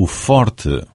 o forte.